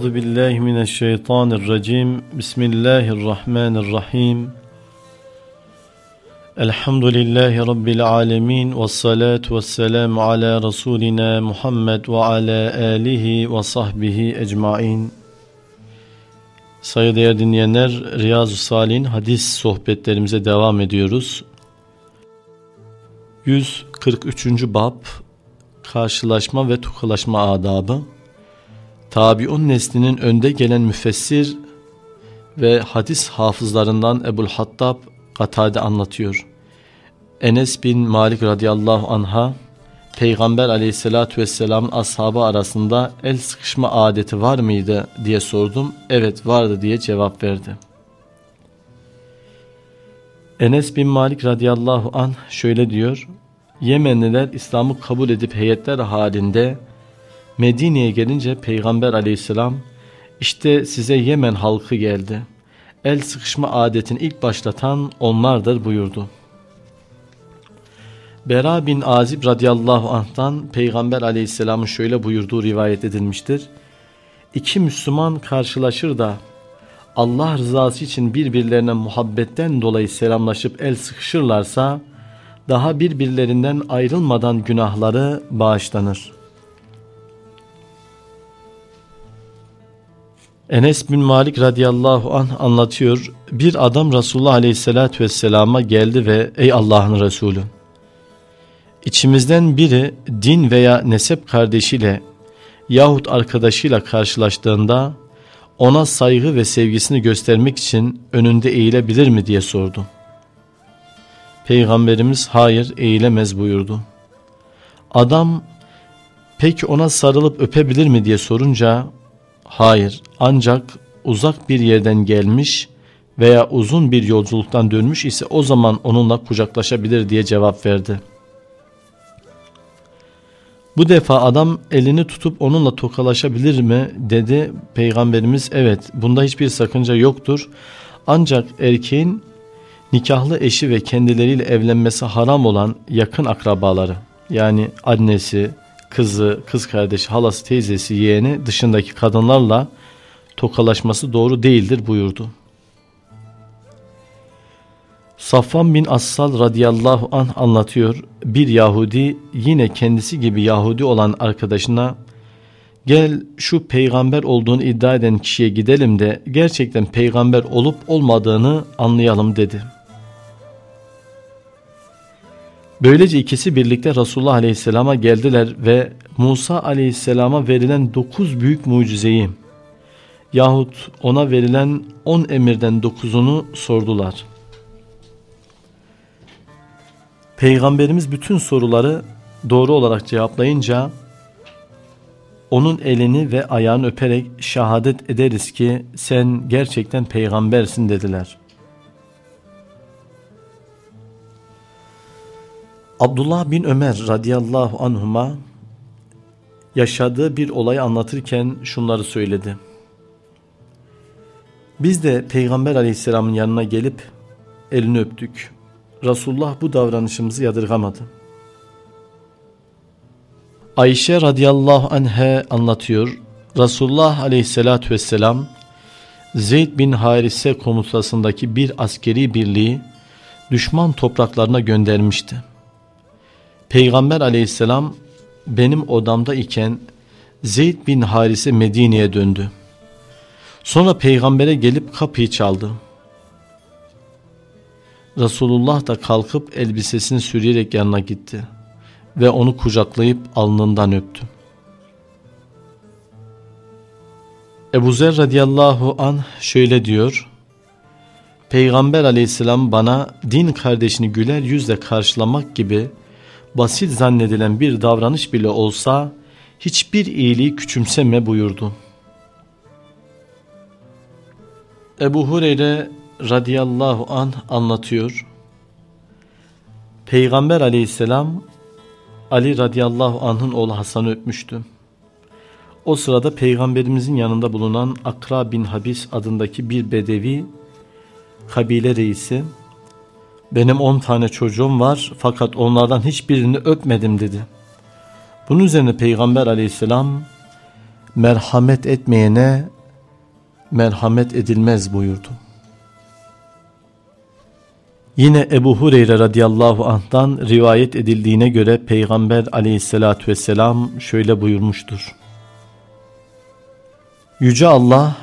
Euzu billahi mineşşeytanirracim. Bismillahirrahmanirrahim. Elhamdülillahi rabbil alamin ve salatu vesselam ala rasulina Muhammed ve ala alihi ve sahbihi ecmaîn. Saygıdeğer dinleyenler, Riyazu Salih'in hadis sohbetlerimize devam ediyoruz. 143. bab Karşılaşma ve tokalaşma adabı Tabiun neslinin önde gelen müfessir ve hadis hafızlarından Ebul Hattab Katade anlatıyor. Enes bin Malik radıyallahu anha Peygamber aleyhissalatü vesselamın ashabı arasında el sıkışma adeti var mıydı diye sordum. Evet vardı diye cevap verdi. Enes bin Malik radıyallahu an şöyle diyor. Yemenliler İslam'ı kabul edip heyetler halinde Medine'ye gelince Peygamber aleyhisselam işte size Yemen halkı geldi. El sıkışma adetini ilk başlatan onlardır buyurdu. Bera bin Azib radıyallahu anh'tan Peygamber aleyhisselamın şöyle buyurduğu rivayet edilmiştir. İki Müslüman karşılaşır da Allah rızası için birbirlerine muhabbetten dolayı selamlaşıp el sıkışırlarsa daha birbirlerinden ayrılmadan günahları bağışlanır. Enes bin Malik radıyallahu anh anlatıyor. Bir adam Resulullah aleyhissalatü vesselama geldi ve ey Allah'ın Resulü İçimizden biri din veya nesep kardeşiyle yahut arkadaşıyla karşılaştığında ona saygı ve sevgisini göstermek için önünde eğilebilir mi diye sordu. Peygamberimiz hayır eğilemez buyurdu. Adam peki ona sarılıp öpebilir mi diye sorunca hayır ancak uzak bir yerden gelmiş veya uzun bir yolculuktan dönmüş ise o zaman onunla kucaklaşabilir diye cevap verdi. Bu defa adam elini tutup onunla tokalaşabilir mi dedi. Peygamberimiz evet bunda hiçbir sakınca yoktur. Ancak erkeğin nikahlı eşi ve kendileriyle evlenmesi haram olan yakın akrabaları yani annesi, kızı, kız kardeşi, halası, teyzesi, yeğeni dışındaki kadınlarla tokalaşması doğru değildir buyurdu. Safvan bin Assal radıyallahu an anlatıyor. Bir Yahudi yine kendisi gibi Yahudi olan arkadaşına gel şu peygamber olduğunu iddia eden kişiye gidelim de gerçekten peygamber olup olmadığını anlayalım dedi. Böylece ikisi birlikte Resulullah aleyhisselama geldiler ve Musa aleyhisselama verilen dokuz büyük mucizeyi yahut ona verilen on emirden dokuzunu sordular. Peygamberimiz bütün soruları doğru olarak cevaplayınca onun elini ve ayağını öperek şehadet ederiz ki sen gerçekten peygambersin dediler. Abdullah bin Ömer radıyallahu anhuma yaşadığı bir olayı anlatırken şunları söyledi. Biz de Peygamber aleyhisselamın yanına gelip elini öptük. Resulullah bu davranışımızı yadırgamadı. Ayşe radıyallahu anhe anlatıyor. Resulullah aleyhissalatü vesselam Zeyd bin Harise komutasındaki bir askeri birliği düşman topraklarına göndermişti. Peygamber aleyhisselam benim odamda iken Zeyd bin Harise Medine'ye döndü. Sonra peygambere gelip kapıyı çaldı. Resulullah da kalkıp elbisesini sürüyerek yanına gitti ve onu kucaklayıp alnından öptü. Ebu Zer radıyallahu an şöyle diyor. Peygamber aleyhisselam bana din kardeşini güler yüzle karşılamak gibi basit zannedilen bir davranış bile olsa hiçbir iyiliği küçümseme buyurdu. Ebu Hureyre radıyallahu an anlatıyor. Peygamber aleyhisselam Ali radıyallahu anh'ın oğlu Hasan'ı öpmüştü. O sırada peygamberimizin yanında bulunan Akra bin Habis adındaki bir bedevi kabile reisi benim on tane çocuğum var fakat onlardan hiçbirini öpmedim dedi. Bunun üzerine peygamber aleyhisselam merhamet etmeyene merhamet edilmez buyurdu. Yine Ebu Hureyre radıyallahu anh'tan rivayet edildiğine göre Peygamber aleyhissalatü vesselam şöyle buyurmuştur. Yüce Allah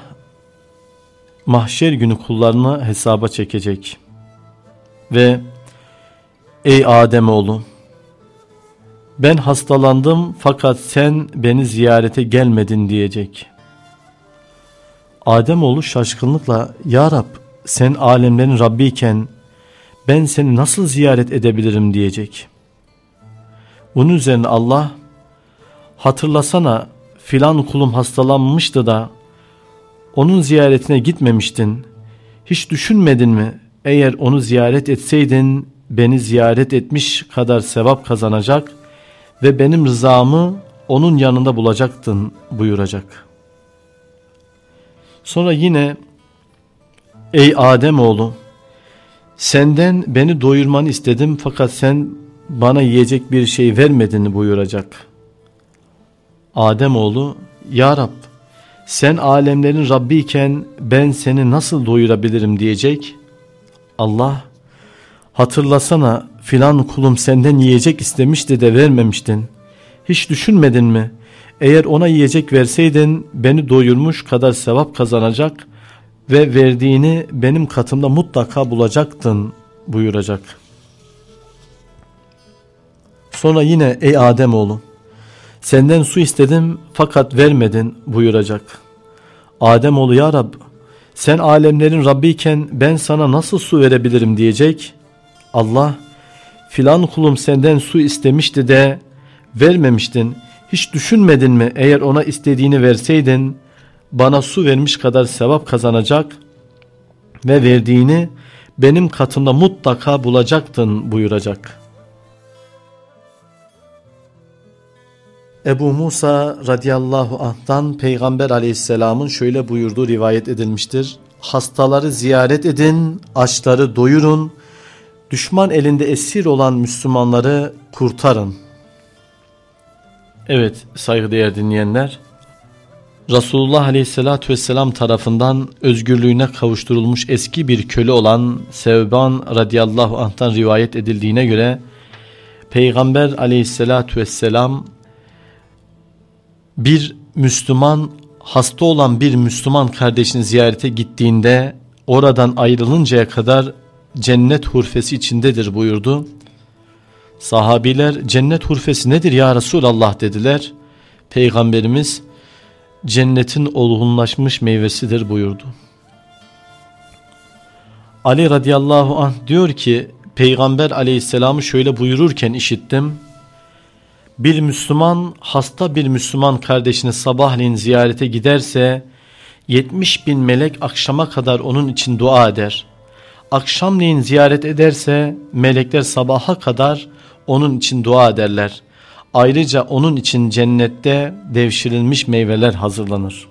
mahşer günü kullarını hesaba çekecek ve ey Ademoğlu ben hastalandım fakat sen beni ziyarete gelmedin diyecek. Ademoğlu şaşkınlıkla Ya Rab sen alemlerin Rabbiyken ben seni nasıl ziyaret edebilirim diyecek. Bunun üzerine Allah hatırlasana filan kulum hastalanmıştı da onun ziyaretine gitmemiştin. Hiç düşünmedin mi? Eğer onu ziyaret etseydin beni ziyaret etmiş kadar sevap kazanacak ve benim rızamı onun yanında bulacaktın buyuracak. Sonra yine ey Adem oğlu senden beni doyurmanı istedim fakat sen bana yiyecek bir şey vermedin buyuracak. Adem oğlu Ya Rab sen alemlerin Rabbi iken ben seni nasıl doyurabilirim diyecek. Allah hatırlasana filan kulum senden yiyecek istemişti de vermemiştin. Hiç düşünmedin mi? Eğer ona yiyecek verseydin beni doyurmuş kadar sevap kazanacak ve verdiğini benim katımda mutlaka bulacaktın buyuracak. Sonra yine ey Adem oğlu Senden su istedim fakat vermedin buyuracak. Adem oğlu ya Rab sen alemlerin Rabbiyken ben sana nasıl su verebilirim diyecek. Allah filan kulum senden su istemişti de vermemiştin. Hiç düşünmedin mi eğer ona istediğini verseydin bana su vermiş kadar sevap kazanacak ve verdiğini benim katımda mutlaka bulacaktın buyuracak.'' Ebu Musa radıyallahu anh'tan Peygamber aleyhisselamın şöyle buyurduğu rivayet edilmiştir. Hastaları ziyaret edin, açları doyurun, düşman elinde esir olan Müslümanları kurtarın. Evet saygıdeğer dinleyenler, Resulullah aleyhissalatü vesselam tarafından özgürlüğüne kavuşturulmuş eski bir köle olan Sevban radıyallahu anh'tan rivayet edildiğine göre Peygamber aleyhissalatü vesselam bir Müslüman hasta olan bir Müslüman kardeşini ziyarete gittiğinde oradan ayrılıncaya kadar cennet hurfesi içindedir buyurdu. Sahabiler cennet hurfesi nedir ya Resulallah dediler. Peygamberimiz cennetin olgunlaşmış meyvesidir buyurdu. Ali radıyallahu anh diyor ki Peygamber aleyhisselamı şöyle buyururken işittim. Bir Müslüman hasta bir Müslüman kardeşini sabahleyin ziyarete giderse 70 bin melek akşama kadar onun için dua eder. Akşamleyin ziyaret ederse melekler sabaha kadar onun için dua ederler. Ayrıca onun için cennette devşirilmiş meyveler hazırlanır.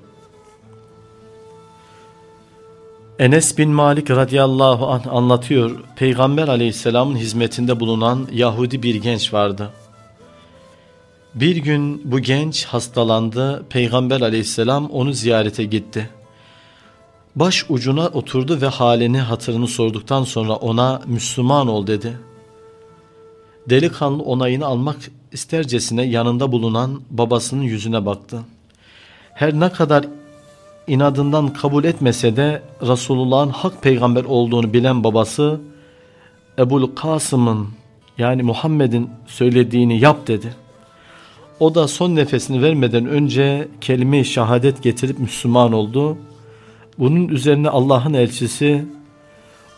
Enes bin Malik radıyallahu anh anlatıyor. Peygamber aleyhisselamın hizmetinde bulunan Yahudi bir genç vardı. Bir gün bu genç hastalandı. Peygamber aleyhisselam onu ziyarete gitti. Baş ucuna oturdu ve halini hatırını sorduktan sonra ona Müslüman ol dedi. Delikanlı onayını almak istercesine yanında bulunan babasının yüzüne baktı. Her ne kadar inadından kabul etmese de Resulullah'ın hak peygamber olduğunu bilen babası Ebul Kasım'ın yani Muhammed'in söylediğini yap dedi. O da son nefesini vermeden önce kelime-i şehadet getirip Müslüman oldu. Bunun üzerine Allah'ın elçisi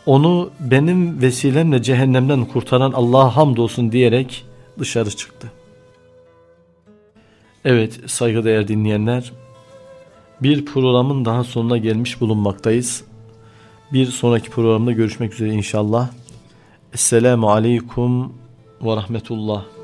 onu benim vesilemle cehennemden kurtaran Allah'a hamdolsun diyerek dışarı çıktı. Evet saygıdeğer dinleyenler bir programın daha sonuna gelmiş bulunmaktayız. Bir sonraki programda görüşmek üzere inşallah. Esselamu Aleyküm ve Rahmetullah.